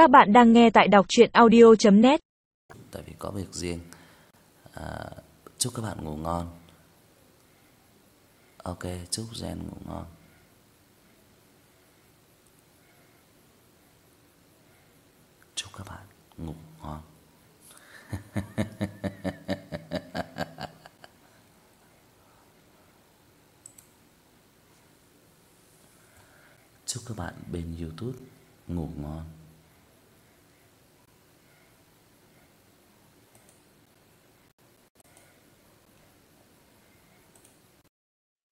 Các bạn đang nghe tại đọc chuyện audio.net tại vì có việc riêng. À, chúc các bạn ngủ ngon. Ok chúc Jen ngủ ngon. Chúc các bạn ngủ ngon. Chúc các bạn bên YouTube ngủ ngon.